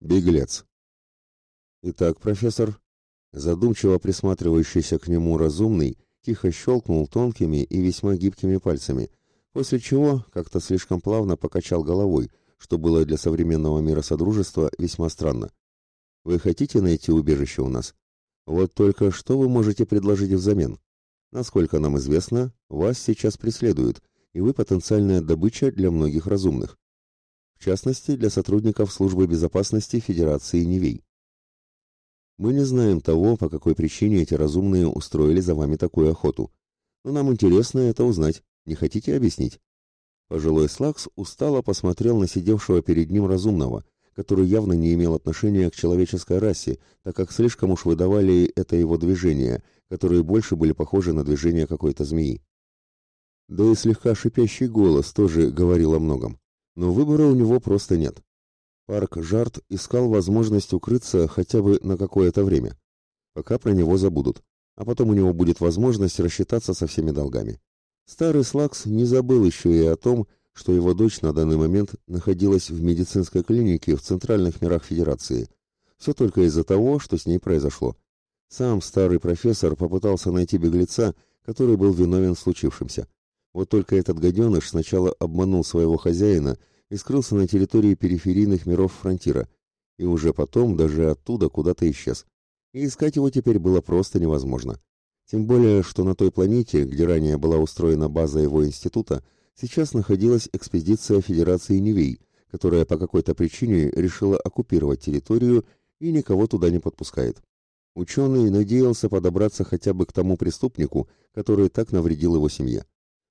Беглец. Итак, профессор, задумчиво присматривающийся к нему разумный, тихо щелкнул тонкими и весьма гибкими пальцами, после чего как-то слишком плавно покачал головой, что было для современного мира Содружества весьма странно. Вы хотите найти убежище у нас? Вот только что вы можете предложить взамен? Насколько нам известно, вас сейчас преследуют, и вы потенциальная добыча для многих разумных в частности для сотрудников Службы безопасности Федерации Невей. Мы не знаем того, по какой причине эти разумные устроили за вами такую охоту. Но нам интересно это узнать. Не хотите объяснить? Пожилой Слакс устало посмотрел на сидевшего перед ним разумного, который явно не имел отношения к человеческой расе, так как слишком уж выдавали это его движения, которые больше были похожи на движения какой-то змеи. Да и слегка шипящий голос тоже говорил о многом но выбора у него просто нет. Парк Жарт искал возможность укрыться хотя бы на какое-то время, пока про него забудут, а потом у него будет возможность рассчитаться со всеми долгами. Старый Слакс не забыл еще и о том, что его дочь на данный момент находилась в медицинской клинике в центральных мирах Федерации. Все только из-за того, что с ней произошло. Сам старый профессор попытался найти беглеца, который был виновен в случившемся. Вот только этот гаденыш сначала обманул своего хозяина и скрылся на территории периферийных миров фронтира, и уже потом даже оттуда куда-то исчез. И искать его теперь было просто невозможно. Тем более, что на той планете, где ранее была устроена база его института, сейчас находилась экспедиция Федерации Невей, которая по какой-то причине решила оккупировать территорию и никого туда не подпускает. Ученый надеялся подобраться хотя бы к тому преступнику, который так навредил его семье.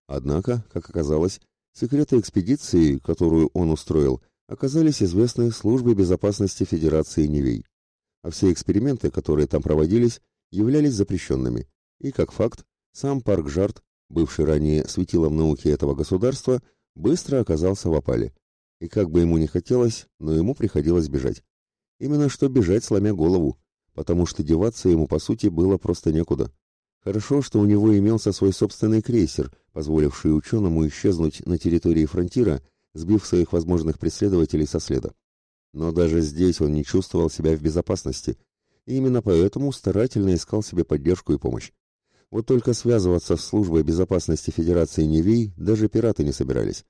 Однако, как оказалось, секреты экспедиции, которую он устроил, оказались известны службе безопасности Федерации Невей. А все эксперименты, которые там проводились, являлись запрещенными. И, как факт, сам парк Жарт, бывший ранее светилом науки этого государства, быстро оказался в опале. И как бы ему ни хотелось, но ему приходилось бежать. Именно что бежать, сломя голову, потому что деваться ему, по сути, было просто некуда. Хорошо, что у него имелся свой собственный крейсер, позволивший ученому исчезнуть на территории фронтира, сбив своих возможных преследователей со следа. Но даже здесь он не чувствовал себя в безопасности, и именно поэтому старательно искал себе поддержку и помощь. Вот только связываться с службой безопасности Федерации Невей даже пираты не собирались.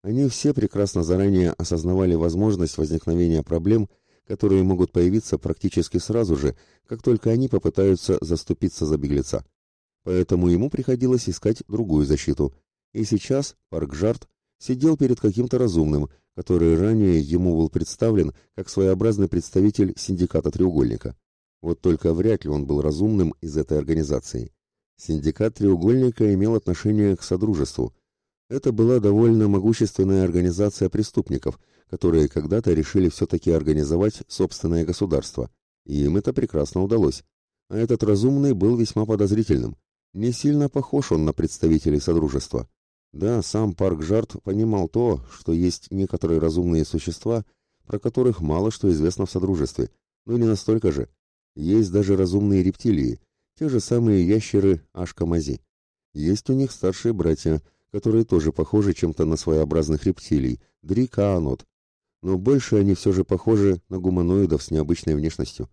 Они все прекрасно заранее осознавали возможность возникновения проблем, которые могут появиться практически сразу же, как только они попытаются заступиться за беглеца. Поэтому ему приходилось искать другую защиту. И сейчас Парк Жарт сидел перед каким-то разумным, который ранее ему был представлен как своеобразный представитель синдиката «Треугольника». Вот только вряд ли он был разумным из этой организации. Синдикат «Треугольника» имел отношение к Содружеству. Это была довольно могущественная организация преступников, которые когда-то решили все-таки организовать собственное государство. И им это прекрасно удалось. А этот разумный был весьма подозрительным. Не сильно похож он на представителей Содружества. Да, сам Парк Жарт понимал то, что есть некоторые разумные существа, про которых мало что известно в Содружестве, но не настолько же. Есть даже разумные рептилии, те же самые ящеры Ашкамази. Есть у них старшие братья, которые тоже похожи чем-то на своеобразных рептилий, Дрикаанот, но больше они все же похожи на гуманоидов с необычной внешностью.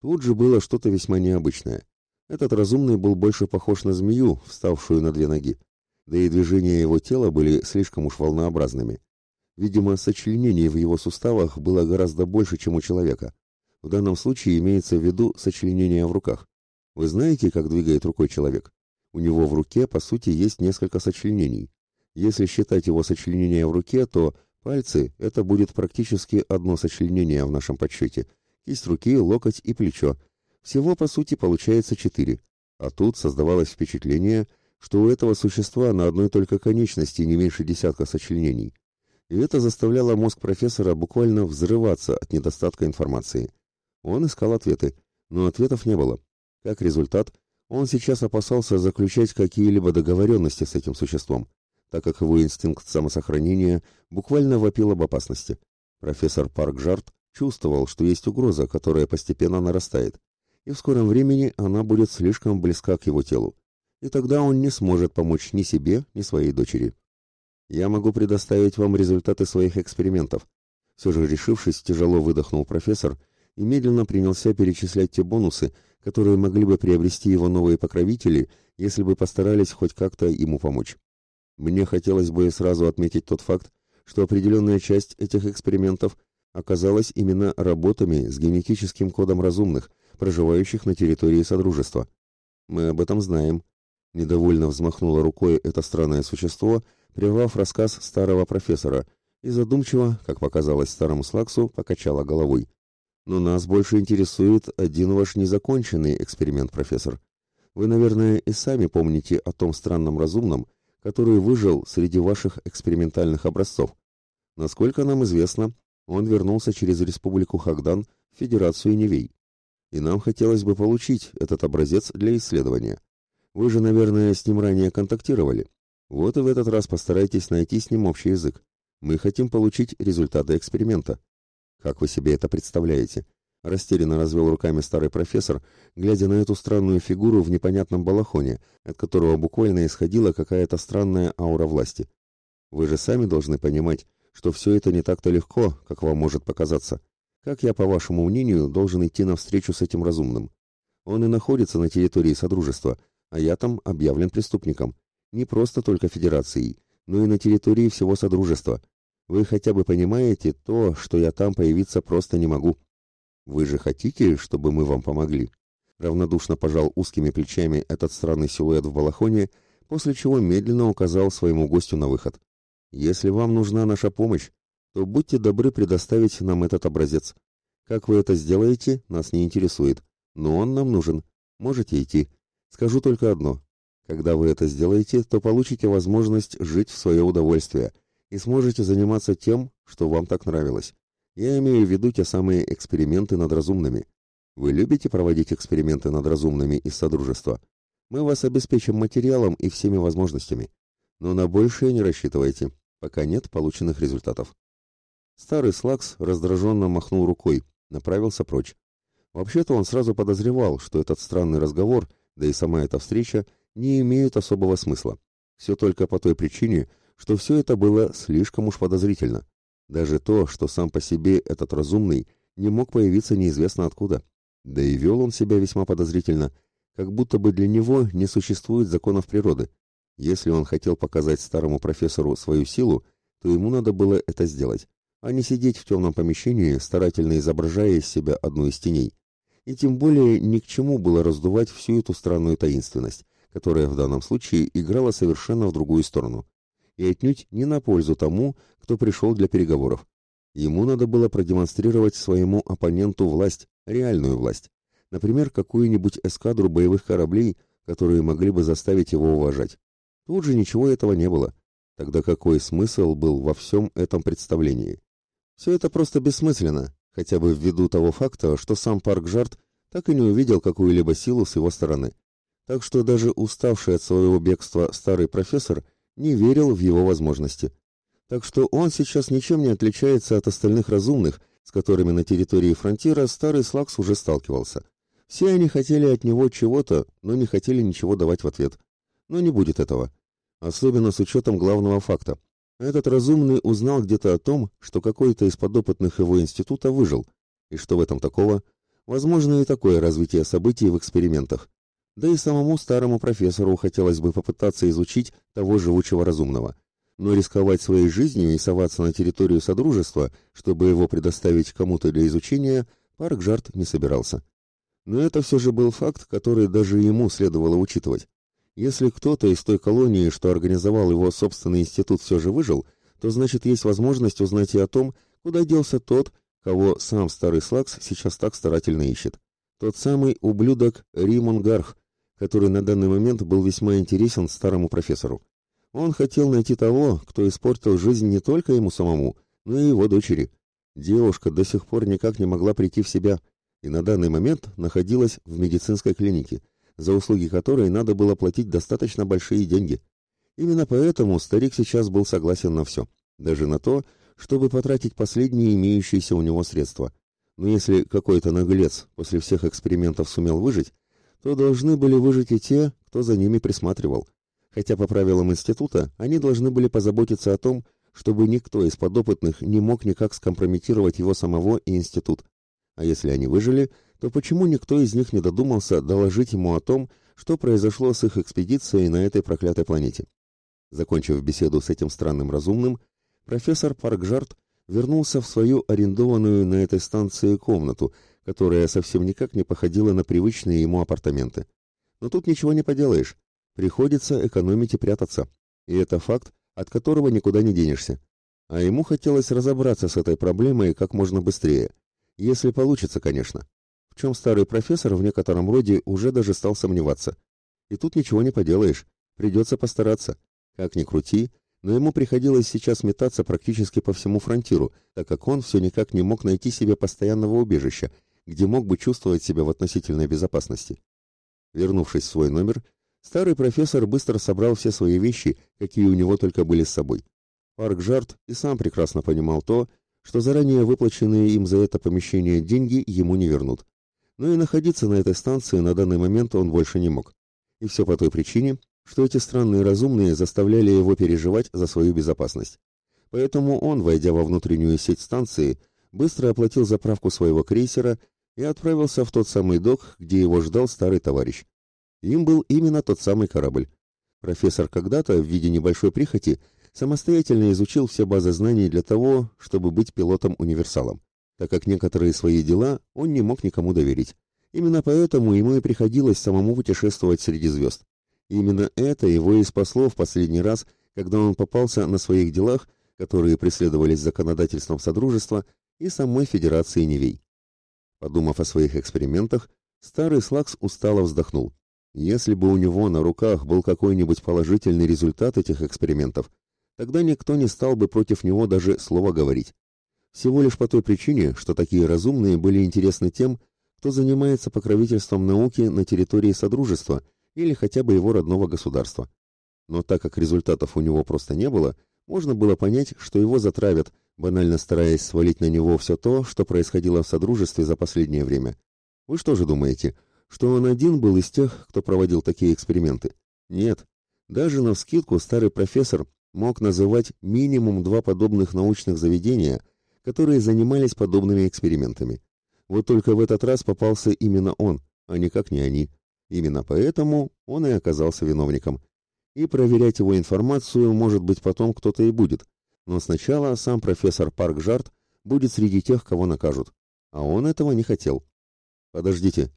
Тут же было что-то весьма необычное. Этот разумный был больше похож на змею, вставшую на две ноги, да и движения его тела были слишком уж волнообразными. Видимо, сочленений в его суставах было гораздо больше, чем у человека. В данном случае имеется в виду сочленение в руках. Вы знаете, как двигает рукой человек? У него в руке, по сути, есть несколько сочленений. Если считать его сочленение в руке, то Пальцы – это будет практически одно сочленение в нашем подсчете. Кисть руки, локоть и плечо. Всего, по сути, получается четыре. А тут создавалось впечатление, что у этого существа на одной только конечности не меньше десятка сочленений. И это заставляло мозг профессора буквально взрываться от недостатка информации. Он искал ответы, но ответов не было. Как результат, он сейчас опасался заключать какие-либо договоренности с этим существом так как его инстинкт самосохранения буквально вопил об опасности. Профессор Парк-Жарт чувствовал, что есть угроза, которая постепенно нарастает, и в скором времени она будет слишком близка к его телу, и тогда он не сможет помочь ни себе, ни своей дочери. Я могу предоставить вам результаты своих экспериментов. Все же решившись, тяжело выдохнул профессор и медленно принялся перечислять те бонусы, которые могли бы приобрести его новые покровители, если бы постарались хоть как-то ему помочь. Мне хотелось бы сразу отметить тот факт, что определенная часть этих экспериментов оказалась именно работами с генетическим кодом разумных, проживающих на территории Содружества. Мы об этом знаем. Недовольно взмахнуло рукой это странное существо, прервав рассказ старого профессора, и задумчиво, как показалось старому Слаксу, покачала головой. Но нас больше интересует один ваш незаконченный эксперимент, профессор. Вы, наверное, и сами помните о том странном разумном, который выжил среди ваших экспериментальных образцов. Насколько нам известно, он вернулся через республику Хагдан в Федерацию Невей. И нам хотелось бы получить этот образец для исследования. Вы же, наверное, с ним ранее контактировали. Вот и в этот раз постарайтесь найти с ним общий язык. Мы хотим получить результаты эксперимента. Как вы себе это представляете? Растерянно развел руками старый профессор, глядя на эту странную фигуру в непонятном балахоне, от которого буквально исходила какая-то странная аура власти. Вы же сами должны понимать, что все это не так-то легко, как вам может показаться. Как я, по вашему мнению, должен идти навстречу с этим разумным? Он и находится на территории Содружества, а я там объявлен преступником. Не просто только Федерацией, но и на территории всего Содружества. Вы хотя бы понимаете то, что я там появиться просто не могу. Вы же хотите, чтобы мы вам помогли? Равнодушно пожал узкими плечами этот странный силуэт в балахоне, после чего медленно указал своему гостю на выход. Если вам нужна наша помощь, то будьте добры предоставить нам этот образец. Как вы это сделаете, нас не интересует, но он нам нужен. Можете идти. Скажу только одно. Когда вы это сделаете, то получите возможность жить в свое удовольствие и сможете заниматься тем, что вам так нравилось. Я имею в виду те самые эксперименты над разумными. Вы любите проводить эксперименты над разумными из Содружества? Мы вас обеспечим материалом и всеми возможностями. Но на большее не рассчитывайте, пока нет полученных результатов. Старый Слакс раздраженно махнул рукой, направился прочь. Вообще-то он сразу подозревал, что этот странный разговор, да и сама эта встреча, не имеют особого смысла. Все только по той причине, что все это было слишком уж подозрительно. Даже то, что сам по себе этот разумный не мог появиться неизвестно откуда. Да и вел он себя весьма подозрительно, как будто бы для него не существует законов природы. Если он хотел показать старому профессору свою силу, то ему надо было это сделать, а не сидеть в темном помещении, старательно изображая из себя одну из теней. И тем более ни к чему было раздувать всю эту странную таинственность, которая в данном случае играла совершенно в другую сторону и отнюдь не на пользу тому, кто пришел для переговоров. Ему надо было продемонстрировать своему оппоненту власть, реальную власть. Например, какую-нибудь эскадру боевых кораблей, которые могли бы заставить его уважать. Тут же ничего этого не было. Тогда какой смысл был во всем этом представлении? Все это просто бессмысленно, хотя бы ввиду того факта, что сам Парк Жарт так и не увидел какую-либо силу с его стороны. Так что даже уставший от своего бегства старый профессор – не верил в его возможности. Так что он сейчас ничем не отличается от остальных разумных, с которыми на территории фронтира старый Слакс уже сталкивался. Все они хотели от него чего-то, но не хотели ничего давать в ответ. Но не будет этого. Особенно с учетом главного факта. Этот разумный узнал где-то о том, что какой-то из подопытных его института выжил. И что в этом такого? Возможно и такое развитие событий в экспериментах. Да и самому старому профессору хотелось бы попытаться изучить того живучего разумного. Но рисковать своей жизнью и соваться на территорию Содружества, чтобы его предоставить кому-то для изучения, Парк Жарт не собирался. Но это все же был факт, который даже ему следовало учитывать. Если кто-то из той колонии, что организовал его собственный институт, все же выжил, то значит есть возможность узнать и о том, куда делся тот, кого сам старый Слакс сейчас так старательно ищет. Тот самый ублюдок Римон Гарх, который на данный момент был весьма интересен старому профессору. Он хотел найти того, кто испортил жизнь не только ему самому, но и его дочери. Девушка до сих пор никак не могла прийти в себя и на данный момент находилась в медицинской клинике, за услуги которой надо было платить достаточно большие деньги. Именно поэтому старик сейчас был согласен на все, даже на то, чтобы потратить последние имеющиеся у него средства. Но если какой-то наглец после всех экспериментов сумел выжить, то должны были выжить и те, кто за ними присматривал. Хотя по правилам института они должны были позаботиться о том, чтобы никто из подопытных не мог никак скомпрометировать его самого и институт. А если они выжили, то почему никто из них не додумался доложить ему о том, что произошло с их экспедицией на этой проклятой планете? Закончив беседу с этим странным разумным, профессор Паркжарт вернулся в свою арендованную на этой станции комнату, которая совсем никак не походила на привычные ему апартаменты. Но тут ничего не поделаешь. Приходится экономить и прятаться. И это факт, от которого никуда не денешься. А ему хотелось разобраться с этой проблемой как можно быстрее. Если получится, конечно. В чем старый профессор в некотором роде уже даже стал сомневаться. И тут ничего не поделаешь. Придется постараться. Как ни крути, но ему приходилось сейчас метаться практически по всему фронтиру, так как он все никак не мог найти себе постоянного убежища, где мог бы чувствовать себя в относительной безопасности. Вернувшись в свой номер, старый профессор быстро собрал все свои вещи, какие у него только были с собой. Парк Жарт и сам прекрасно понимал то, что заранее выплаченные им за это помещение деньги ему не вернут. Но и находиться на этой станции на данный момент он больше не мог. И все по той причине, что эти странные разумные заставляли его переживать за свою безопасность. Поэтому он, войдя во внутреннюю сеть станции, быстро оплатил заправку своего крейсера и отправился в тот самый док, где его ждал старый товарищ. Им был именно тот самый корабль. Профессор когда-то, в виде небольшой прихоти, самостоятельно изучил все базы знаний для того, чтобы быть пилотом-универсалом, так как некоторые свои дела он не мог никому доверить. Именно поэтому ему и приходилось самому путешествовать среди звезд. Именно это его и спасло в последний раз, когда он попался на своих делах, которые преследовались законодательством Содружества и самой Федерации Невей. Подумав о своих экспериментах, старый Слакс устало вздохнул. Если бы у него на руках был какой-нибудь положительный результат этих экспериментов, тогда никто не стал бы против него даже слова говорить. Всего лишь по той причине, что такие разумные были интересны тем, кто занимается покровительством науки на территории Содружества – или хотя бы его родного государства. Но так как результатов у него просто не было, можно было понять, что его затравят, банально стараясь свалить на него все то, что происходило в Содружестве за последнее время. Вы что же думаете, что он один был из тех, кто проводил такие эксперименты? Нет. Даже на вскидку старый профессор мог называть минимум два подобных научных заведения, которые занимались подобными экспериментами. Вот только в этот раз попался именно он, а никак не они. Именно поэтому он и оказался виновником. И проверять его информацию, может быть, потом кто-то и будет. Но сначала сам профессор Парк Жарт будет среди тех, кого накажут. А он этого не хотел. Подождите.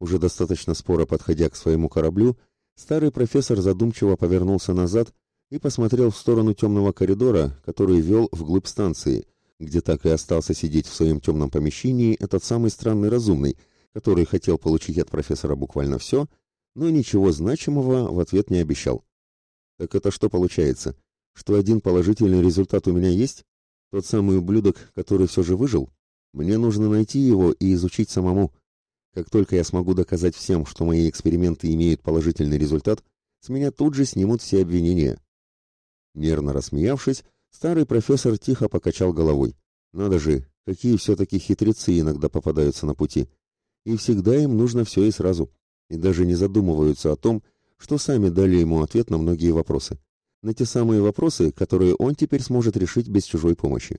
Уже достаточно споро подходя к своему кораблю, старый профессор задумчиво повернулся назад и посмотрел в сторону темного коридора, который вел вглубь станции, где так и остался сидеть в своем темном помещении этот самый странный разумный, который хотел получить от профессора буквально все, но ничего значимого в ответ не обещал. Так это что получается? Что один положительный результат у меня есть? Тот самый ублюдок, который все же выжил? Мне нужно найти его и изучить самому. Как только я смогу доказать всем, что мои эксперименты имеют положительный результат, с меня тут же снимут все обвинения. Нервно рассмеявшись, старый профессор тихо покачал головой. Надо же, какие все-таки хитрецы иногда попадаются на пути и всегда им нужно все и сразу, и даже не задумываются о том, что сами дали ему ответ на многие вопросы. На те самые вопросы, которые он теперь сможет решить без чужой помощи.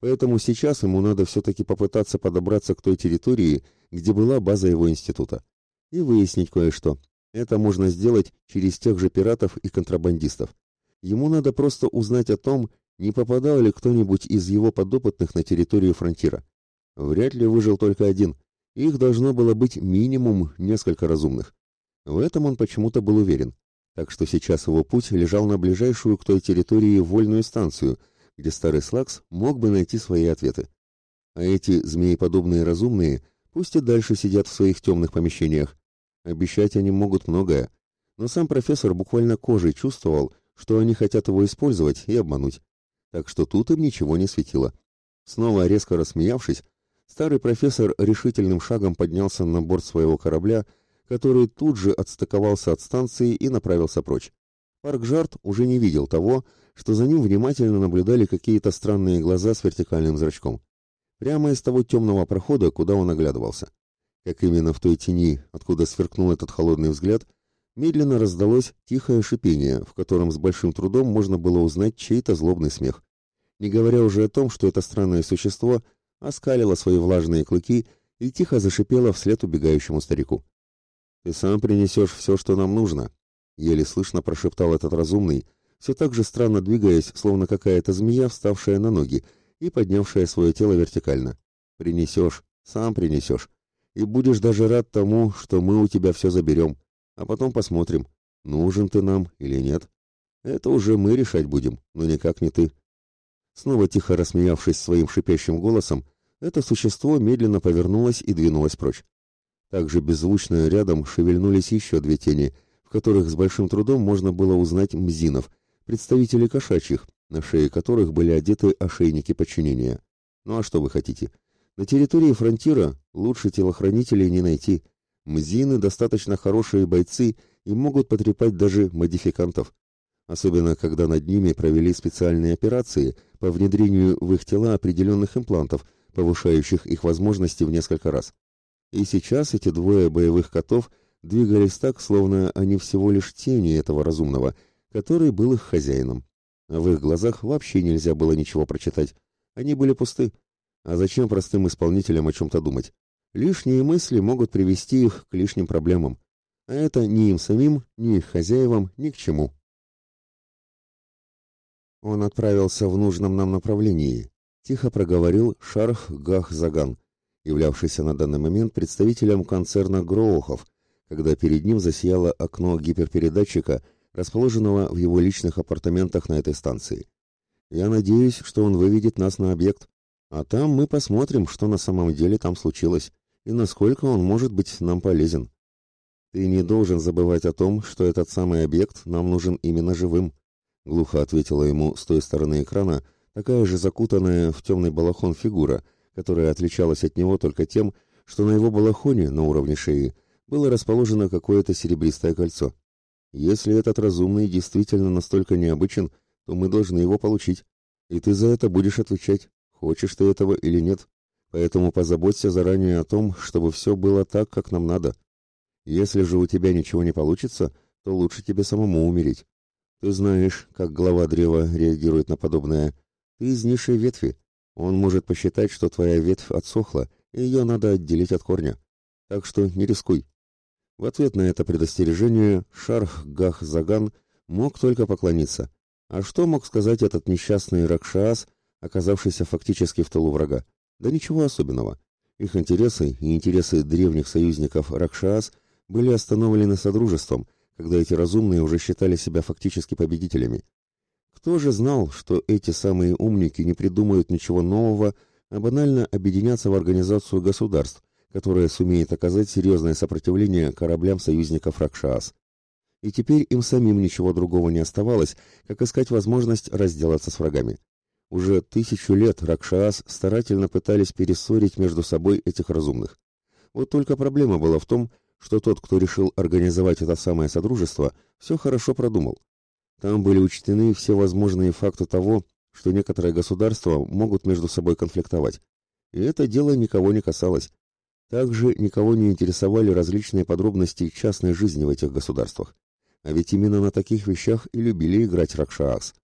Поэтому сейчас ему надо все-таки попытаться подобраться к той территории, где была база его института, и выяснить кое-что. Это можно сделать через тех же пиратов и контрабандистов. Ему надо просто узнать о том, не попадал ли кто-нибудь из его подопытных на территорию фронтира. Вряд ли выжил только один – их должно было быть минимум несколько разумных. В этом он почему-то был уверен. Так что сейчас его путь лежал на ближайшую к той территории вольную станцию, где старый Слакс мог бы найти свои ответы. А эти змееподобные разумные пусть и дальше сидят в своих темных помещениях. Обещать они могут многое, но сам профессор буквально кожей чувствовал, что они хотят его использовать и обмануть. Так что тут им ничего не светило. Снова резко рассмеявшись, Старый профессор решительным шагом поднялся на борт своего корабля, который тут же отстыковался от станции и направился прочь. Парк Жарт уже не видел того, что за ним внимательно наблюдали какие-то странные глаза с вертикальным зрачком. Прямо из того темного прохода, куда он оглядывался. Как именно в той тени, откуда сверкнул этот холодный взгляд, медленно раздалось тихое шипение, в котором с большим трудом можно было узнать чей-то злобный смех. не говоря уже о том, что это странное существо оскалило свои влажные клыки и тихо зашипело вслед убегающему старику. «Ты сам принесешь все, что нам нужно», — еле слышно прошептал этот разумный, все так же странно двигаясь, словно какая-то змея, вставшая на ноги и поднявшая свое тело вертикально. «Принесешь, сам принесешь, и будешь даже рад тому, что мы у тебя все заберем, а потом посмотрим, нужен ты нам или нет. Это уже мы решать будем, но никак не ты». Снова тихо рассмеявшись своим шипящим голосом, это существо медленно повернулось и двинулось прочь. Также беззвучно рядом шевельнулись еще две тени, в которых с большим трудом можно было узнать мзинов, представителей кошачьих, на шее которых были одеты ошейники подчинения. Ну а что вы хотите? На территории фронтира лучше телохранителей не найти. Мзины достаточно хорошие бойцы и могут потрепать даже модификантов. Особенно, когда над ними провели специальные операции – по внедрению в их тела определенных имплантов, повышающих их возможности в несколько раз. И сейчас эти двое боевых котов двигались так, словно они всего лишь тени этого разумного, который был их хозяином. В их глазах вообще нельзя было ничего прочитать. Они были пусты. А зачем простым исполнителям о чем-то думать? Лишние мысли могут привести их к лишним проблемам. А это ни им самим, ни их хозяевам ни к чему. Он отправился в нужном нам направлении, тихо проговорил Шарх Гах-Заган, являвшийся на данный момент представителем концерна Гроухов, когда перед ним засияло окно гиперпередатчика, расположенного в его личных апартаментах на этой станции. Я надеюсь, что он выведет нас на объект, а там мы посмотрим, что на самом деле там случилось и насколько он может быть нам полезен. Ты не должен забывать о том, что этот самый объект нам нужен именно живым глухо ответила ему с той стороны экрана такая же закутанная в темный балахон фигура, которая отличалась от него только тем, что на его балахоне на уровне шеи было расположено какое-то серебристое кольцо. Если этот разумный действительно настолько необычен, то мы должны его получить, и ты за это будешь отвечать, хочешь ты этого или нет. Поэтому позаботься заранее о том, чтобы все было так, как нам надо. Если же у тебя ничего не получится, то лучше тебе самому умереть. Ты знаешь, как глава древа реагирует на подобное. Ты из низшей ветви. Он может посчитать, что твоя ветвь отсохла, и ее надо отделить от корня. Так что не рискуй. В ответ на это предостережение Шарх Гах Заган мог только поклониться. А что мог сказать этот несчастный Ракшас, оказавшийся фактически в тылу врага? Да ничего особенного. Их интересы и интересы древних союзников Ракшас были остановлены Содружеством – когда эти разумные уже считали себя фактически победителями. Кто же знал, что эти самые умники не придумают ничего нового, а банально объединятся в организацию государств, которая сумеет оказать серьезное сопротивление кораблям союзников Ракшас. И теперь им самим ничего другого не оставалось, как искать возможность разделаться с врагами. Уже тысячу лет Ракшас старательно пытались перессорить между собой этих разумных. Вот только проблема была в том, что тот, кто решил организовать это самое содружество, все хорошо продумал. Там были учтены все возможные факты того, что некоторые государства могут между собой конфликтовать. И это дело никого не касалось. Также никого не интересовали различные подробности частной жизни в этих государствах. А ведь именно на таких вещах и любили играть Ракшаас.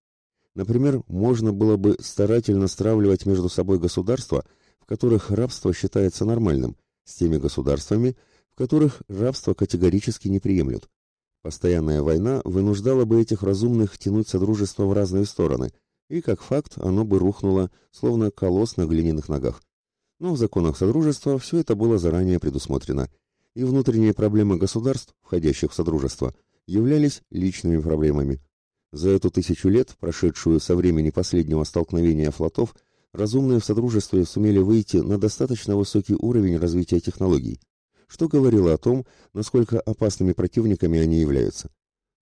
Например, можно было бы старательно стравливать между собой государства, в которых рабство считается нормальным, с теми государствами, в которых рабство категорически не приемлют. Постоянная война вынуждала бы этих разумных тянуть содружество в разные стороны, и, как факт, оно бы рухнуло, словно колосс на глиняных ногах. Но в законах Содружества все это было заранее предусмотрено, и внутренние проблемы государств, входящих в Содружество, являлись личными проблемами. За эту тысячу лет, прошедшую со времени последнего столкновения флотов, разумные в Содружестве сумели выйти на достаточно высокий уровень развития технологий что говорило о том, насколько опасными противниками они являются.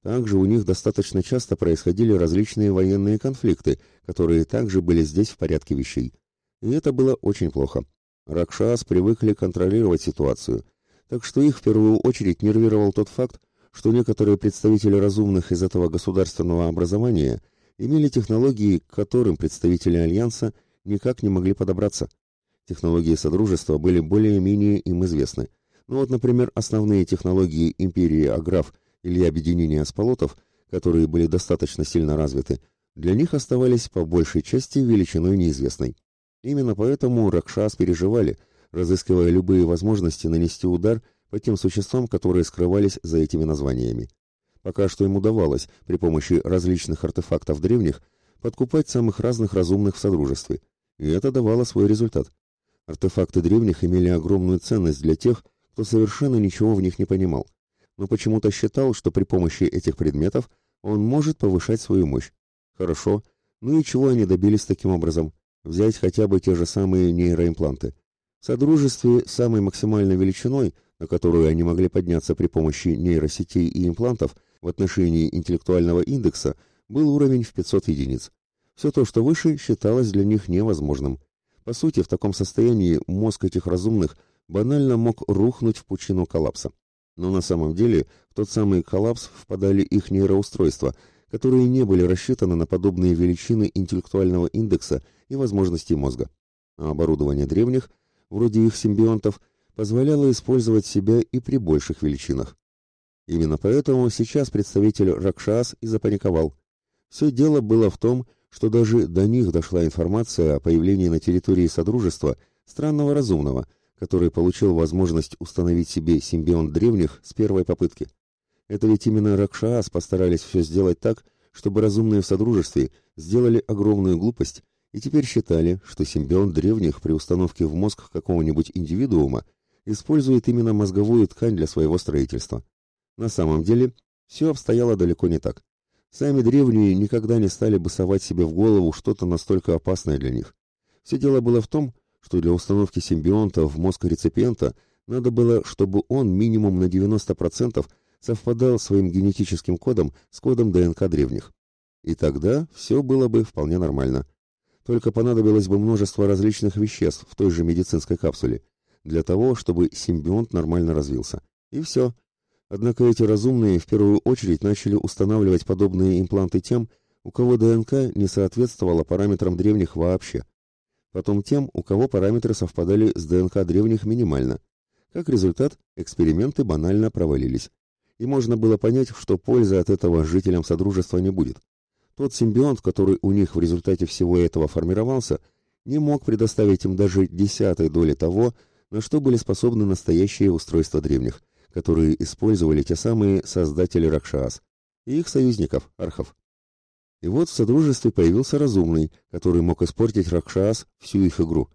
Также у них достаточно часто происходили различные военные конфликты, которые также были здесь в порядке вещей. И это было очень плохо. Ракшас привыкли контролировать ситуацию, так что их в первую очередь нервировал тот факт, что некоторые представители разумных из этого государственного образования имели технологии, к которым представители Альянса никак не могли подобраться. Технологии Содружества были более-менее им известны – ну вот, например, основные технологии империи Аграф или объединения Асполотов, которые были достаточно сильно развиты, для них оставались по большей части величиной неизвестной. Именно поэтому Ракшас переживали, разыскивая любые возможности нанести удар по тем существам, которые скрывались за этими названиями. Пока что им удавалось при помощи различных артефактов древних подкупать самых разных разумных в Содружестве, и это давало свой результат. Артефакты древних имели огромную ценность для тех, кто совершенно ничего в них не понимал, но почему-то считал, что при помощи этих предметов он может повышать свою мощь. Хорошо, ну и чего они добились таким образом? Взять хотя бы те же самые нейроимпланты. В Содружестве самой максимальной величиной, на которую они могли подняться при помощи нейросетей и имплантов в отношении интеллектуального индекса, был уровень в 500 единиц. Все то, что выше, считалось для них невозможным. По сути, в таком состоянии мозг этих разумных банально мог рухнуть в пучину коллапса. Но на самом деле в тот самый коллапс впадали их нейроустройства, которые не были рассчитаны на подобные величины интеллектуального индекса и возможностей мозга. А оборудование древних, вроде их симбионтов, позволяло использовать себя и при больших величинах. Именно поэтому сейчас представитель Ракшас и запаниковал. Все дело было в том, что даже до них дошла информация о появлении на территории Содружества странного разумного – который получил возможность установить себе симбионт древних с первой попытки. Это ведь именно Ракшаас постарались все сделать так, чтобы разумные в Содружестве сделали огромную глупость и теперь считали, что симбионт древних при установке в мозг какого-нибудь индивидуума использует именно мозговую ткань для своего строительства. На самом деле, все обстояло далеко не так. Сами древние никогда не стали бы совать себе в голову что-то настолько опасное для них. Все дело было в том, что для установки симбионта в мозг реципиента надо было, чтобы он минимум на 90% совпадал своим генетическим кодом с кодом ДНК древних. И тогда все было бы вполне нормально. Только понадобилось бы множество различных веществ в той же медицинской капсуле для того, чтобы симбионт нормально развился. И все. Однако эти разумные в первую очередь начали устанавливать подобные импланты тем, у кого ДНК не соответствовала параметрам древних вообще потом тем, у кого параметры совпадали с ДНК древних минимально. Как результат, эксперименты банально провалились. И можно было понять, что пользы от этого жителям Содружества не будет. Тот симбионт, который у них в результате всего этого формировался, не мог предоставить им даже десятой доли того, на что были способны настоящие устройства древних, которые использовали те самые создатели Ракшас и их союзников, архов. И вот в Содружестве появился разумный, который мог испортить Ракшас всю их игру.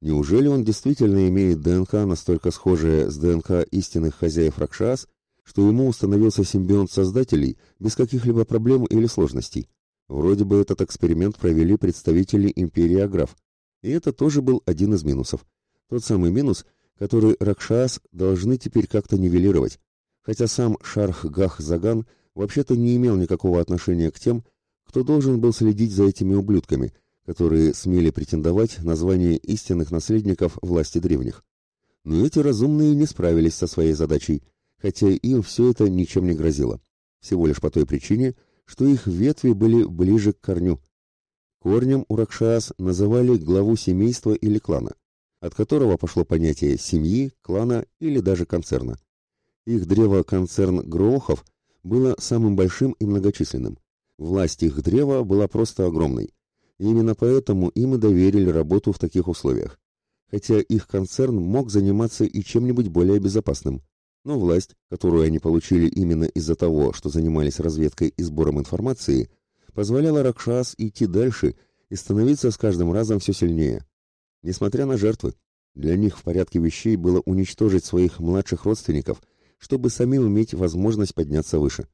Неужели он действительно имеет ДНК настолько схожее с ДНК истинных хозяев Ракшас, что ему установился симбионт создателей без каких-либо проблем или сложностей? Вроде бы этот эксперимент провели представители империи Аграф. И это тоже был один из минусов. Тот самый минус, который Ракшас должны теперь как-то нивелировать. Хотя сам Шарх Гах Заган вообще-то не имел никакого отношения к тем, кто должен был следить за этими ублюдками, которые смели претендовать на звание истинных наследников власти древних. Но эти разумные не справились со своей задачей, хотя им все это ничем не грозило. Всего лишь по той причине, что их ветви были ближе к корню. Корнем у Ракшас называли главу семейства или клана, от которого пошло понятие семьи, клана или даже концерна. Их древо концерн Гроохов было самым большим и многочисленным. Власть их древа была просто огромной. И именно поэтому им и доверили работу в таких условиях. Хотя их концерн мог заниматься и чем-нибудь более безопасным. Но власть, которую они получили именно из-за того, что занимались разведкой и сбором информации, позволяла Ракшас идти дальше и становиться с каждым разом все сильнее. Несмотря на жертвы, для них в порядке вещей было уничтожить своих младших родственников, чтобы самим иметь возможность подняться выше.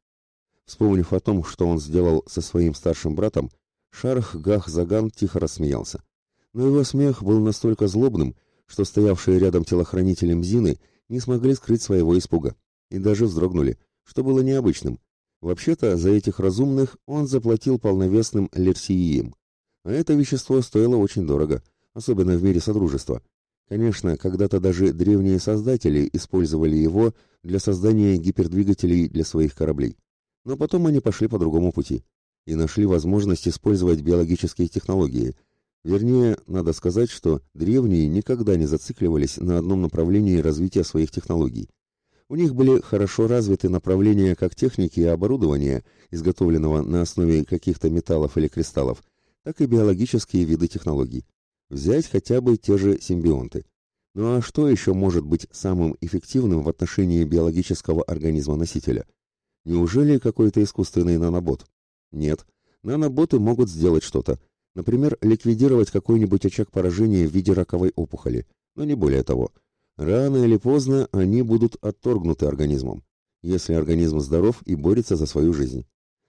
Вспомнив о том, что он сделал со своим старшим братом, Шарх Гах Заган тихо рассмеялся. Но его смех был настолько злобным, что стоявшие рядом телохранители Мзины не смогли скрыть своего испуга и даже вздрогнули, что было необычным. Вообще-то за этих разумных он заплатил полновесным лерсиием. А это вещество стоило очень дорого, особенно в мире Содружества. Конечно, когда-то даже древние создатели использовали его для создания гипердвигателей для своих кораблей. Но потом они пошли по другому пути и нашли возможность использовать биологические технологии. Вернее, надо сказать, что древние никогда не зацикливались на одном направлении развития своих технологий. У них были хорошо развиты направления как техники и оборудования, изготовленного на основе каких-то металлов или кристаллов, так и биологические виды технологий. Взять хотя бы те же симбионты. Ну а что еще может быть самым эффективным в отношении биологического организма носителя? Неужели какой-то искусственный нанобот? Нет. Наноботы могут сделать что-то. Например, ликвидировать какой-нибудь очаг поражения в виде раковой опухоли. Но не более того. Рано или поздно они будут отторгнуты организмом, если организм здоров и борется за свою жизнь.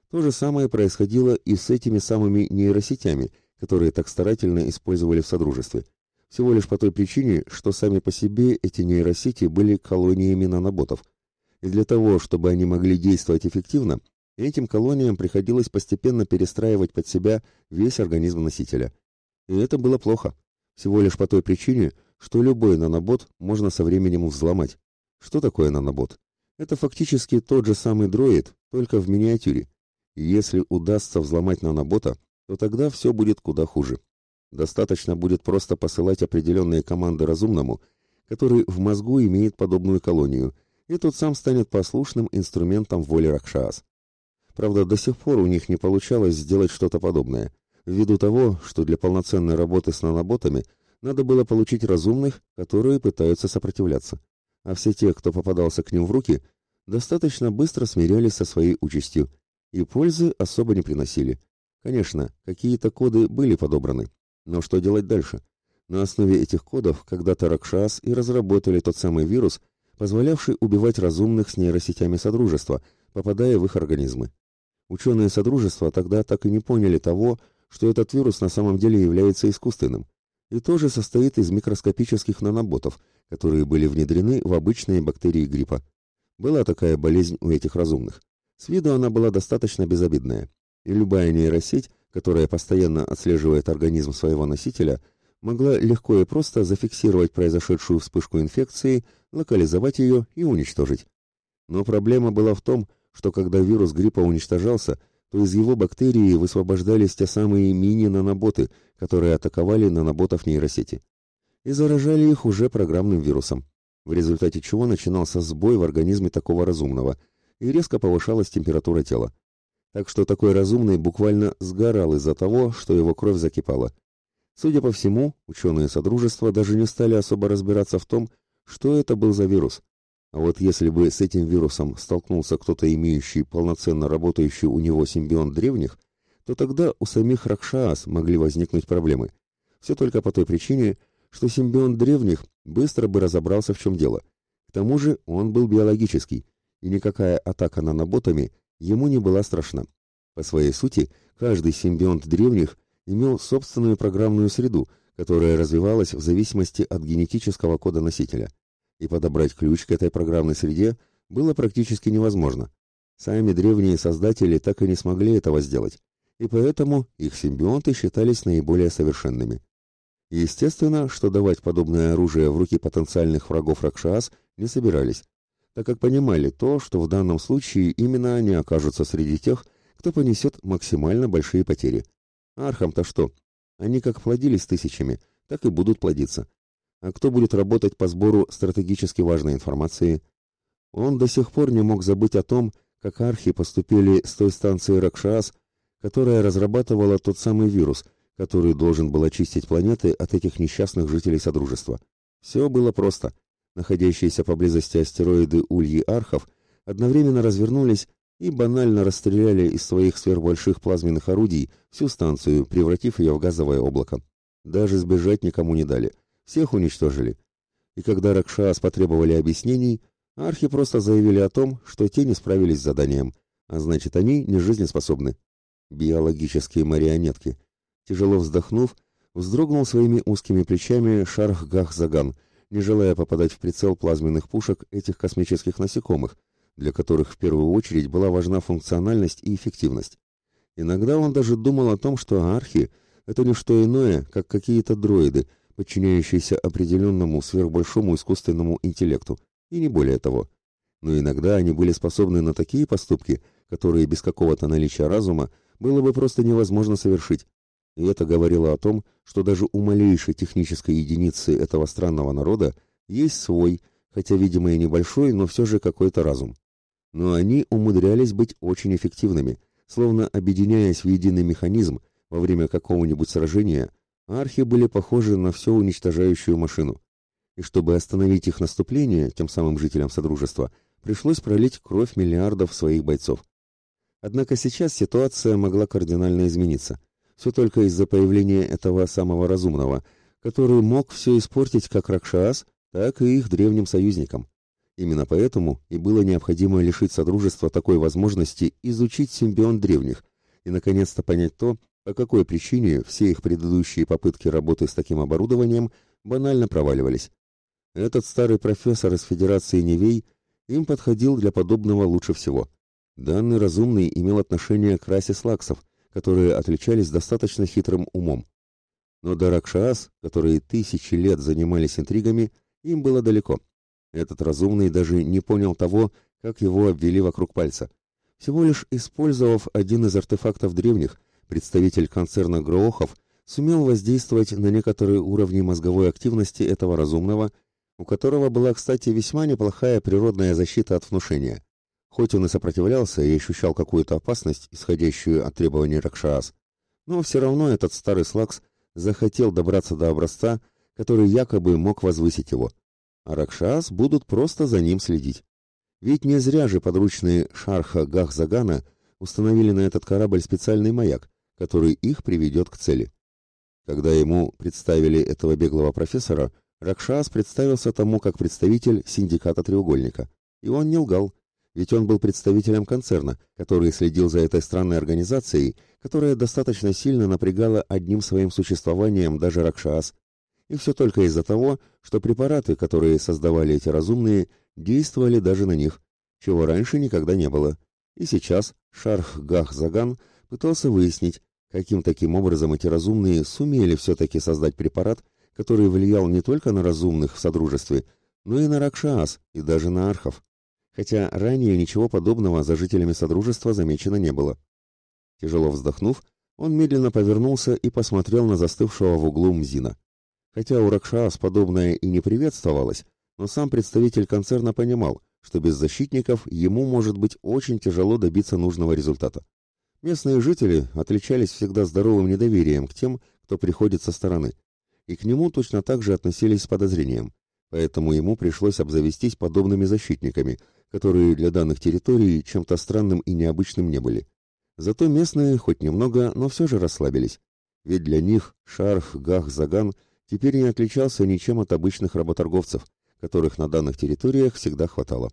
То же самое происходило и с этими самыми нейросетями, которые так старательно использовали в Содружестве. Всего лишь по той причине, что сами по себе эти нейросети были колониями наноботов. И для того, чтобы они могли действовать эффективно, этим колониям приходилось постепенно перестраивать под себя весь организм носителя. И это было плохо. Всего лишь по той причине, что любой нанобот можно со временем взломать. Что такое нанобот? Это фактически тот же самый дроид, только в миниатюре. И если удастся взломать нанобота, то тогда все будет куда хуже. Достаточно будет просто посылать определенные команды разумному, который в мозгу имеет подобную колонию, и тот сам станет послушным инструментом воли Ракшас. Правда, до сих пор у них не получалось сделать что-то подобное, ввиду того, что для полноценной работы с наноботами – надо было получить разумных, которые пытаются сопротивляться. А все те, кто попадался к ним в руки, достаточно быстро смирялись со своей участью и пользы особо не приносили. Конечно, какие-то коды были подобраны, но что делать дальше? На основе этих кодов когда-то Ракшас и разработали тот самый вирус, позволявший убивать разумных с нейросетями Содружества, попадая в их организмы. Ученые Содружества тогда так и не поняли того, что этот вирус на самом деле является искусственным и тоже состоит из микроскопических наноботов, которые были внедрены в обычные бактерии гриппа. Была такая болезнь у этих разумных. С виду она была достаточно безобидная, и любая нейросеть, которая постоянно отслеживает организм своего носителя, могла легко и просто зафиксировать произошедшую вспышку инфекции, локализовать ее и уничтожить. Но проблема была в том, что когда вирус гриппа уничтожался, то из его бактерии высвобождались те самые мини-наноботы, которые атаковали наноботов нейросети, и заражали их уже программным вирусом, в результате чего начинался сбой в организме такого разумного, и резко повышалась температура тела. Так что такой разумный буквально сгорал из-за того, что его кровь закипала. Судя по всему, ученые Содружества даже не стали особо разбираться в том, что это был за вирус, а вот если бы с этим вирусом столкнулся кто-то, имеющий полноценно работающий у него симбион древних, то тогда у самих Ракшас могли возникнуть проблемы. Все только по той причине, что симбион древних быстро бы разобрался, в чем дело. К тому же он был биологический, и никакая атака наноботами ему не была страшна. По своей сути, каждый симбионт древних имел собственную программную среду, которая развивалась в зависимости от генетического кода носителя и подобрать ключ к этой программной среде было практически невозможно. Сами древние создатели так и не смогли этого сделать, и поэтому их симбионты считались наиболее совершенными. Естественно, что давать подобное оружие в руки потенциальных врагов Ракшас не собирались, так как понимали то, что в данном случае именно они окажутся среди тех, кто понесет максимально большие потери. Архам-то что? Они как плодились тысячами, так и будут плодиться а кто будет работать по сбору стратегически важной информации. Он до сих пор не мог забыть о том, как архи поступили с той станции Ракшас, которая разрабатывала тот самый вирус, который должен был очистить планеты от этих несчастных жителей Содружества. Все было просто. Находящиеся поблизости астероиды Ульи Архов одновременно развернулись и банально расстреляли из своих сверхбольших плазменных орудий всю станцию, превратив ее в газовое облако. Даже сбежать никому не дали – всех уничтожили. И когда Ракшас потребовали объяснений, архи просто заявили о том, что те не справились с заданием, а значит, они не жизнеспособны. Биологические марионетки. Тяжело вздохнув, вздрогнул своими узкими плечами Шарх Гах-Заган, не желая попадать в прицел плазменных пушек этих космических насекомых, для которых в первую очередь была важна функциональность и эффективность. Иногда он даже думал о том, что архи — это не что иное, как какие-то дроиды, подчиняющиеся определенному сверхбольшому искусственному интеллекту, и не более того. Но иногда они были способны на такие поступки, которые без какого-то наличия разума было бы просто невозможно совершить. И это говорило о том, что даже у малейшей технической единицы этого странного народа есть свой, хотя, видимо, и небольшой, но все же какой-то разум. Но они умудрялись быть очень эффективными, словно объединяясь в единый механизм во время какого-нибудь сражения, архи были похожи на все уничтожающую машину. И чтобы остановить их наступление, тем самым жителям Содружества, пришлось пролить кровь миллиардов своих бойцов. Однако сейчас ситуация могла кардинально измениться. Все только из-за появления этого самого разумного, который мог все испортить как Ракшас, так и их древним союзникам. Именно поэтому и было необходимо лишить Содружества такой возможности изучить симбион древних и наконец-то понять то, по какой причине все их предыдущие попытки работы с таким оборудованием банально проваливались. Этот старый профессор из Федерации Невей им подходил для подобного лучше всего. Данный разумный имел отношение к расе слаксов, которые отличались достаточно хитрым умом. Но до Ракшас, которые тысячи лет занимались интригами, им было далеко. Этот разумный даже не понял того, как его обвели вокруг пальца. Всего лишь использовав один из артефактов древних, представитель концерна Гроохов сумел воздействовать на некоторые уровни мозговой активности этого разумного, у которого была, кстати, весьма неплохая природная защита от внушения. Хоть он и сопротивлялся и ощущал какую-то опасность, исходящую от требований Ракшас, но все равно этот старый слакс захотел добраться до образца, который якобы мог возвысить его. А Ракшас будут просто за ним следить. Ведь не зря же подручные Шарха Гахзагана установили на этот корабль специальный маяк, который их приведет к цели. Когда ему представили этого беглого профессора, Ракшас представился тому как представитель синдиката «Треугольника». И он не лгал, ведь он был представителем концерна, который следил за этой странной организацией, которая достаточно сильно напрягала одним своим существованием даже Ракшас. И все только из-за того, что препараты, которые создавали эти разумные, действовали даже на них, чего раньше никогда не было. И сейчас Шарх Гах Заган пытался выяснить, каким таким образом эти разумные сумели все-таки создать препарат, который влиял не только на разумных в Содружестве, но и на Ракшас, и даже на архов хотя ранее ничего подобного за жителями Содружества замечено не было. Тяжело вздохнув, он медленно повернулся и посмотрел на застывшего в углу Мзина. Хотя у Ракшас подобное и не приветствовалось, но сам представитель концерна понимал, что без защитников ему может быть очень тяжело добиться нужного результата. Местные жители отличались всегда здоровым недоверием к тем, кто приходит со стороны, и к нему точно так же относились с подозрением, поэтому ему пришлось обзавестись подобными защитниками, которые для данных территорий чем-то странным и необычным не были. Зато местные, хоть немного, но все же расслабились. Ведь для них Шарх Гах-Заган теперь не отличался ничем от обычных работорговцев, которых на данных территориях всегда хватало.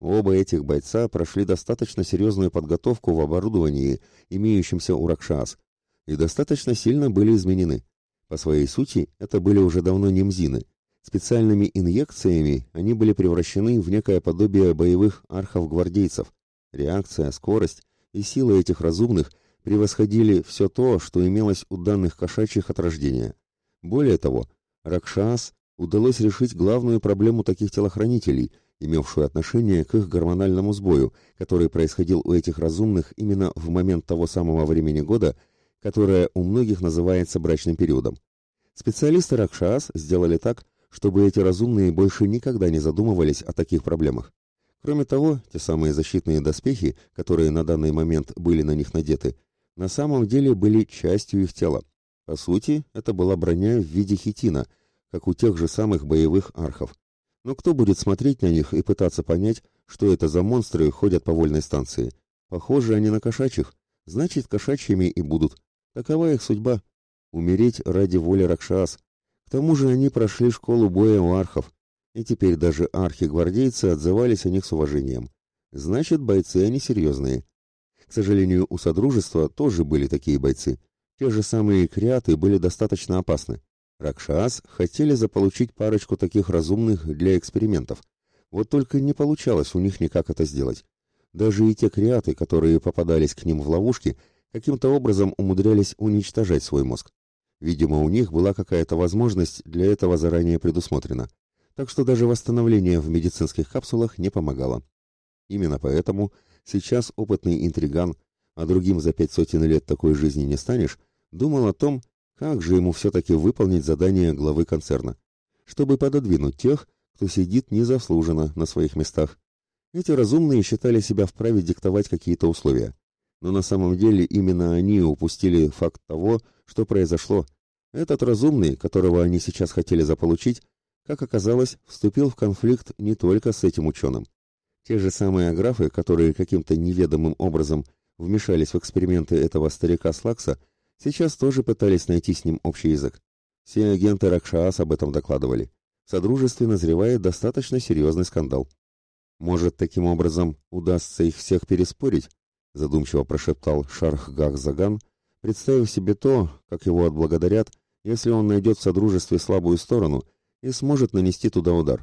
Оба этих бойца прошли достаточно серьезную подготовку в оборудовании, имеющемся у Ракшас, и достаточно сильно были изменены. По своей сути, это были уже давно не мзины, Специальными инъекциями они были превращены в некое подобие боевых архов-гвардейцев. Реакция, скорость и сила этих разумных превосходили все то, что имелось у данных кошачьих от рождения. Более того, Ракшас удалось решить главную проблему таких телохранителей, имевшую отношение к их гормональному сбою, который происходил у этих разумных именно в момент того самого времени года, которое у многих называется брачным периодом. Специалисты Ракшас сделали так, чтобы эти разумные больше никогда не задумывались о таких проблемах. Кроме того, те самые защитные доспехи, которые на данный момент были на них надеты, на самом деле были частью их тела. По сути, это была броня в виде хитина, как у тех же самых боевых архов. Но кто будет смотреть на них и пытаться понять, что это за монстры ходят по вольной станции? Похожи они на кошачьих, значит, кошачьими и будут. Такова их судьба. Умереть ради воли Ракшас, тому же они прошли школу боя у архов, и теперь даже архи-гвардейцы отзывались о них с уважением. Значит, бойцы они серьезные. К сожалению, у Содружества тоже были такие бойцы. Те же самые криаты были достаточно опасны. Ракшас хотели заполучить парочку таких разумных для экспериментов. Вот только не получалось у них никак это сделать. Даже и те криаты, которые попадались к ним в ловушки, каким-то образом умудрялись уничтожать свой мозг. Видимо, у них была какая-то возможность для этого заранее предусмотрена. Так что даже восстановление в медицинских капсулах не помогало. Именно поэтому сейчас опытный интриган, а другим за пять сотен лет такой жизни не станешь, думал о том, как же ему все-таки выполнить задание главы концерна, чтобы пододвинуть тех, кто сидит незаслуженно на своих местах. Эти разумные считали себя вправе диктовать какие-то условия. Но на самом деле именно они упустили факт того, что произошло. Этот разумный, которого они сейчас хотели заполучить, как оказалось, вступил в конфликт не только с этим ученым. Те же самые аграфы, которые каким-то неведомым образом вмешались в эксперименты этого старика Слакса, сейчас тоже пытались найти с ним общий язык. Все агенты Ракшаас об этом докладывали. В Содружестве назревает достаточно серьезный скандал. Может, таким образом удастся их всех переспорить? Задумчиво прошептал Шархгах Заган, представив себе то, как его отблагодарят, если он найдет в Содружестве слабую сторону и сможет нанести туда удар.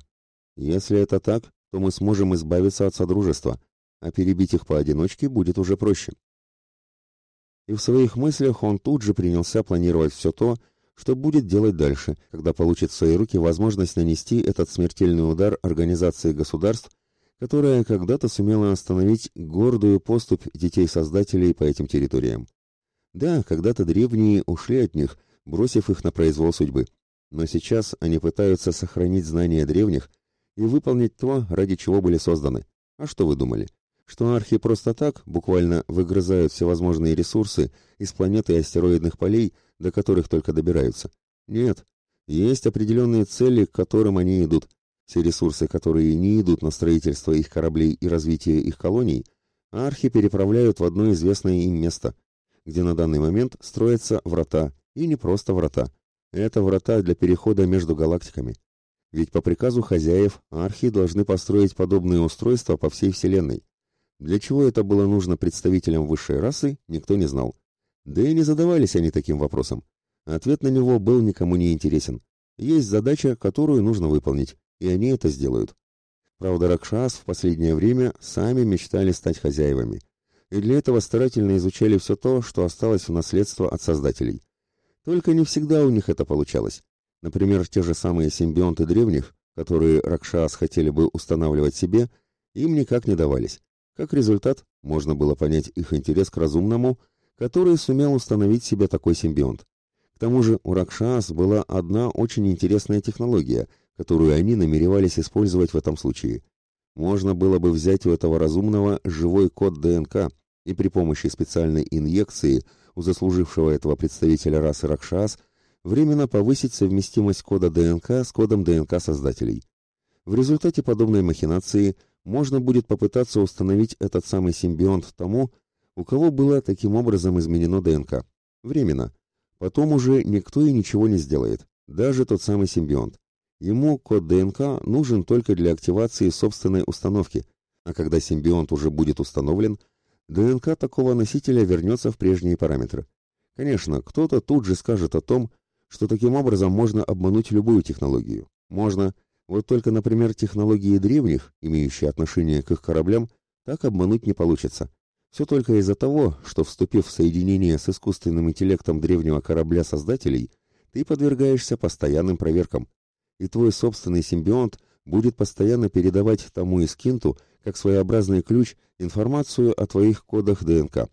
Если это так, то мы сможем избавиться от Содружества, а перебить их поодиночке будет уже проще. И в своих мыслях он тут же принялся планировать все то, что будет делать дальше, когда получит в свои руки возможность нанести этот смертельный удар организации государств, которая когда-то сумела остановить гордую поступь детей-создателей по этим территориям. Да, когда-то древние ушли от них, бросив их на произвол судьбы. Но сейчас они пытаются сохранить знания древних и выполнить то, ради чего были созданы. А что вы думали? Что архи просто так буквально выгрызают всевозможные ресурсы из планеты и астероидных полей, до которых только добираются? Нет. Есть определенные цели, к которым они идут. Все ресурсы, которые не идут на строительство их кораблей и развитие их колоний, архи переправляют в одно известное им место, где на данный момент строятся врата, и не просто врата. Это врата для перехода между галактиками. Ведь по приказу хозяев архи должны построить подобные устройства по всей Вселенной. Для чего это было нужно представителям высшей расы, никто не знал. Да и не задавались они таким вопросом. Ответ на него был никому не интересен. Есть задача, которую нужно выполнить, и они это сделают. Правда, Ракшас в последнее время сами мечтали стать хозяевами, и для этого старательно изучали все то, что осталось в наследство от создателей. Только не всегда у них это получалось. Например, те же самые симбионты древних, которые Ракшас хотели бы устанавливать себе, им никак не давались. Как результат, можно было понять их интерес к разумному, который сумел установить себе такой симбионт. К тому же у Ракшас была одна очень интересная технология, которую они намеревались использовать в этом случае. Можно было бы взять у этого разумного живой код ДНК и при помощи специальной инъекции у заслужившего этого представителя расы Ракшас временно повысить совместимость кода ДНК с кодом ДНК создателей. В результате подобной махинации можно будет попытаться установить этот самый симбионт тому, у кого было таким образом изменено ДНК. Временно. Потом уже никто и ничего не сделает, даже тот самый симбионт. Ему код ДНК нужен только для активации собственной установки, а когда симбионт уже будет установлен, ДНК такого носителя вернется в прежние параметры. Конечно, кто-то тут же скажет о том, что таким образом можно обмануть любую технологию. Можно, вот только, например, технологии древних, имеющие отношение к их кораблям, так обмануть не получится. Все только из-за того, что, вступив в соединение с искусственным интеллектом древнего корабля создателей, ты подвергаешься постоянным проверкам, и твой собственный симбионт будет постоянно передавать тому искинту, как своеобразный ключ, информацию о твоих кодах ДНК.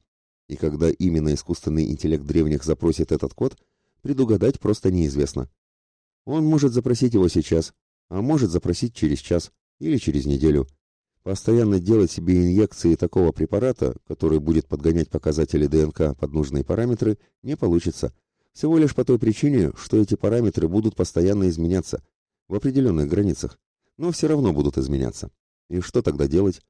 И когда именно искусственный интеллект древних запросит этот код, предугадать просто неизвестно. Он может запросить его сейчас, а может запросить через час или через неделю. Постоянно делать себе инъекции такого препарата, который будет подгонять показатели ДНК под нужные параметры, не получится. Всего лишь по той причине, что эти параметры будут постоянно изменяться в определенных границах, но все равно будут изменяться. И что тогда делать?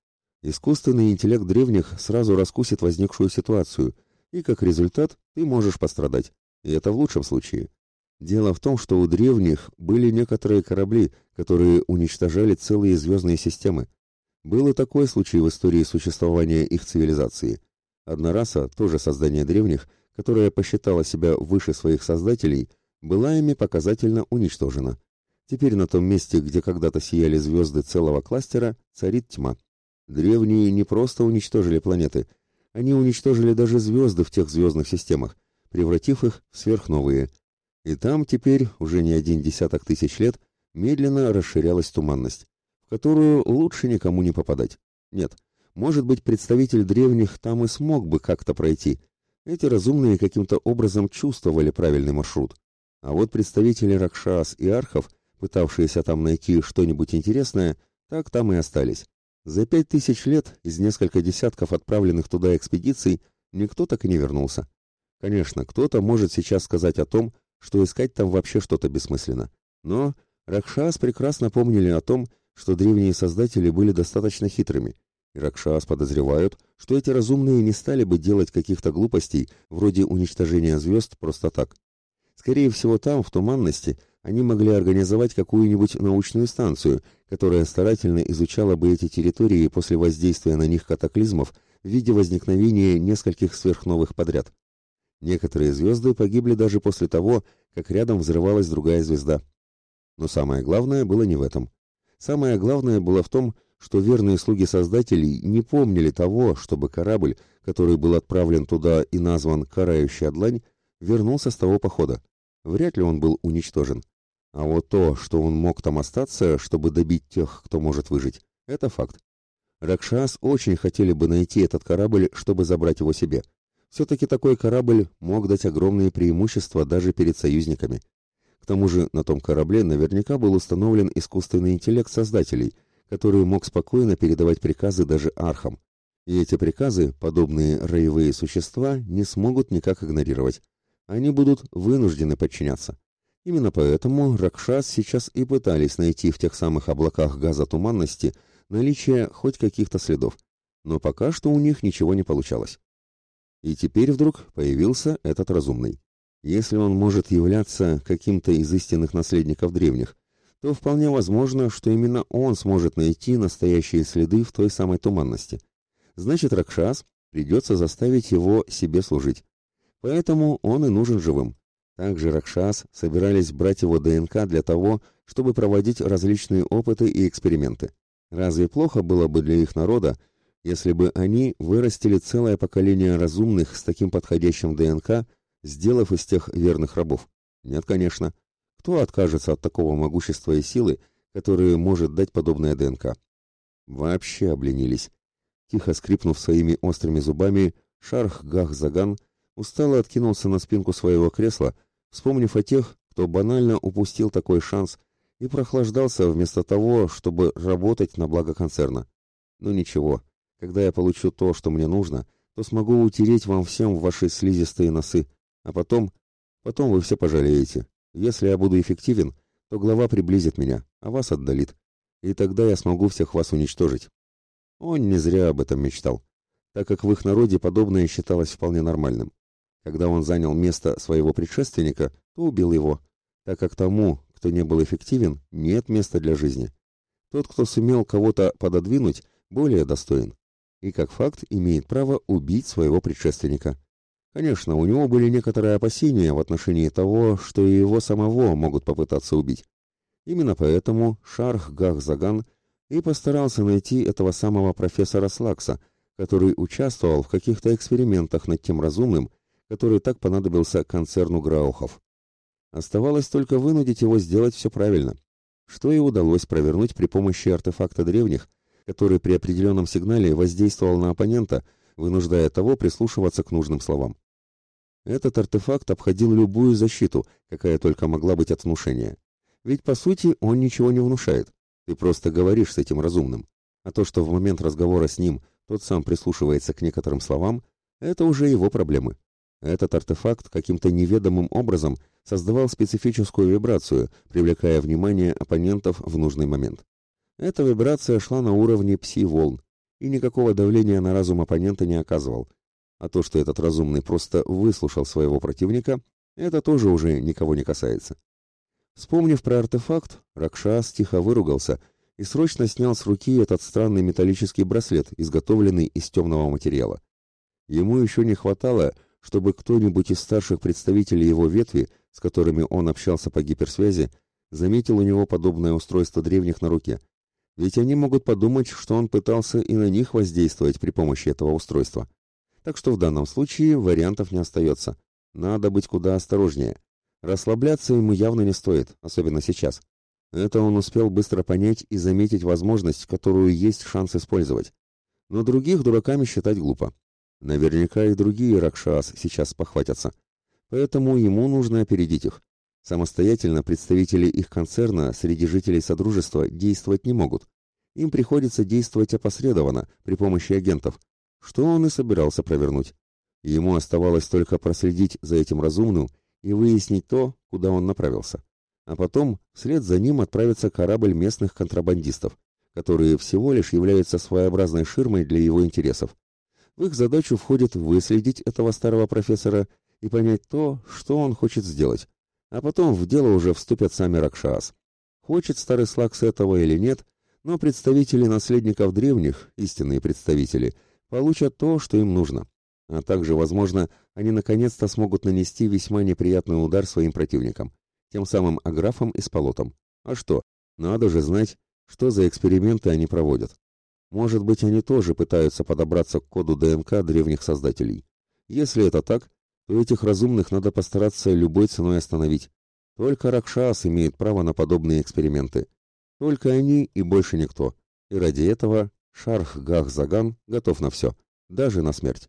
Искусственный интеллект древних сразу раскусит возникшую ситуацию, и как результат ты можешь пострадать. И это в лучшем случае. Дело в том, что у древних были некоторые корабли, которые уничтожали целые звездные системы. Был и такой случай в истории существования их цивилизации. Одна раса, тоже создание древних, которая посчитала себя выше своих создателей, была ими показательно уничтожена. Теперь на том месте, где когда-то сияли звезды целого кластера, царит тьма. Древние не просто уничтожили планеты, они уничтожили даже звезды в тех звездных системах, превратив их в сверхновые. И там теперь, уже не один десяток тысяч лет, медленно расширялась туманность, в которую лучше никому не попадать. Нет, может быть, представитель древних там и смог бы как-то пройти. Эти разумные каким-то образом чувствовали правильный маршрут. А вот представители Ракшас и Архов пытавшиеся там найти что-нибудь интересное, так там и остались. За пять тысяч лет из несколько десятков отправленных туда экспедиций никто так и не вернулся. Конечно, кто-то может сейчас сказать о том, что искать там вообще что-то бессмысленно. Но Ракшас прекрасно помнили о том, что древние создатели были достаточно хитрыми, и Ракшас подозревают, что эти разумные не стали бы делать каких-то глупостей, вроде уничтожения звезд, просто так. Скорее всего, там, в туманности, они могли организовать какую-нибудь научную станцию, которая старательно изучала бы эти территории после воздействия на них катаклизмов в виде возникновения нескольких сверхновых подряд. Некоторые звезды погибли даже после того, как рядом взрывалась другая звезда. Но самое главное было не в этом. Самое главное было в том, что верные слуги создателей не помнили того, чтобы корабль, который был отправлен туда и назван «Карающая длань», вернулся с того похода. Вряд ли он был уничтожен. А вот то, что он мог там остаться, чтобы добить тех, кто может выжить, это факт. Ракшас очень хотели бы найти этот корабль, чтобы забрать его себе. Все-таки такой корабль мог дать огромные преимущества даже перед союзниками. К тому же на том корабле наверняка был установлен искусственный интеллект создателей, который мог спокойно передавать приказы даже архам. И эти приказы, подобные роевые существа, не смогут никак игнорировать. Они будут вынуждены подчиняться. Именно поэтому Ракшас сейчас и пытались найти в тех самых облаках газа туманности наличие хоть каких-то следов, но пока что у них ничего не получалось. И теперь вдруг появился этот разумный. Если он может являться каким-то из истинных наследников древних, то вполне возможно, что именно он сможет найти настоящие следы в той самой туманности. Значит, Ракшас придется заставить его себе служить. Поэтому он и нужен живым. Также Ракшас собирались брать его ДНК для того, чтобы проводить различные опыты и эксперименты. Разве плохо было бы для их народа, если бы они вырастили целое поколение разумных с таким подходящим ДНК, сделав из тех верных рабов? Нет, конечно. Кто откажется от такого могущества и силы, которые может дать подобная ДНК? Вообще обленились. Тихо скрипнув своими острыми зубами, Шарх Гах-Заган устало откинулся на спинку своего кресла, вспомнив о тех, кто банально упустил такой шанс и прохлаждался вместо того, чтобы работать на благо концерна. Ну ничего, когда я получу то, что мне нужно, то смогу утереть вам всем ваши слизистые носы, а потом, потом вы все пожалеете. Если я буду эффективен, то глава приблизит меня, а вас отдалит, и тогда я смогу всех вас уничтожить. Он не зря об этом мечтал, так как в их народе подобное считалось вполне нормальным. Когда он занял место своего предшественника, то убил его, так как тому, кто не был эффективен, нет места для жизни. Тот, кто сумел кого-то пододвинуть, более достоин. И как факт имеет право убить своего предшественника. Конечно, у него были некоторые опасения в отношении того, что и его самого могут попытаться убить. Именно поэтому Шарх Гах-Заган и постарался найти этого самого профессора Слакса, который участвовал в каких-то экспериментах над тем разумным, который так понадобился концерну Граухов. Оставалось только вынудить его сделать все правильно, что и удалось провернуть при помощи артефакта древних, который при определенном сигнале воздействовал на оппонента, вынуждая того прислушиваться к нужным словам. Этот артефакт обходил любую защиту, какая только могла быть от внушения. Ведь, по сути, он ничего не внушает. Ты просто говоришь с этим разумным. А то, что в момент разговора с ним тот сам прислушивается к некоторым словам, это уже его проблемы. Этот артефакт каким-то неведомым образом создавал специфическую вибрацию, привлекая внимание оппонентов в нужный момент. Эта вибрация шла на уровне пси-волн, и никакого давления на разум оппонента не оказывал. А то, что этот разумный просто выслушал своего противника, это тоже уже никого не касается. Вспомнив про артефакт, Ракшас тихо выругался и срочно снял с руки этот странный металлический браслет, изготовленный из темного материала. Ему еще не хватало, чтобы кто-нибудь из старших представителей его ветви, с которыми он общался по гиперсвязи, заметил у него подобное устройство древних на руке. Ведь они могут подумать, что он пытался и на них воздействовать при помощи этого устройства. Так что в данном случае вариантов не остается. Надо быть куда осторожнее. Расслабляться ему явно не стоит, особенно сейчас. Это он успел быстро понять и заметить возможность, которую есть шанс использовать. Но других дураками считать глупо. Наверняка и другие Ракшас сейчас похватятся. Поэтому ему нужно опередить их. Самостоятельно представители их концерна среди жителей Содружества действовать не могут. Им приходится действовать опосредованно, при помощи агентов, что он и собирался провернуть. Ему оставалось только проследить за этим разумным и выяснить то, куда он направился. А потом вслед за ним отправится корабль местных контрабандистов, которые всего лишь являются своеобразной ширмой для его интересов. В их задачу входит выследить этого старого профессора и понять то, что он хочет сделать. А потом в дело уже вступят сами Ракшас. Хочет старый Слакс этого или нет, но представители наследников древних, истинные представители, получат то, что им нужно. А также, возможно, они наконец-то смогут нанести весьма неприятный удар своим противникам, тем самым аграфам и сполотам. А что? Надо же знать, что за эксперименты они проводят. Может быть, они тоже пытаются подобраться к коду ДНК древних создателей. Если это так, то этих разумных надо постараться любой ценой остановить. Только Ракшас имеет право на подобные эксперименты. Только они и больше никто. И ради этого Шарх Гах Заган готов на все, даже на смерть.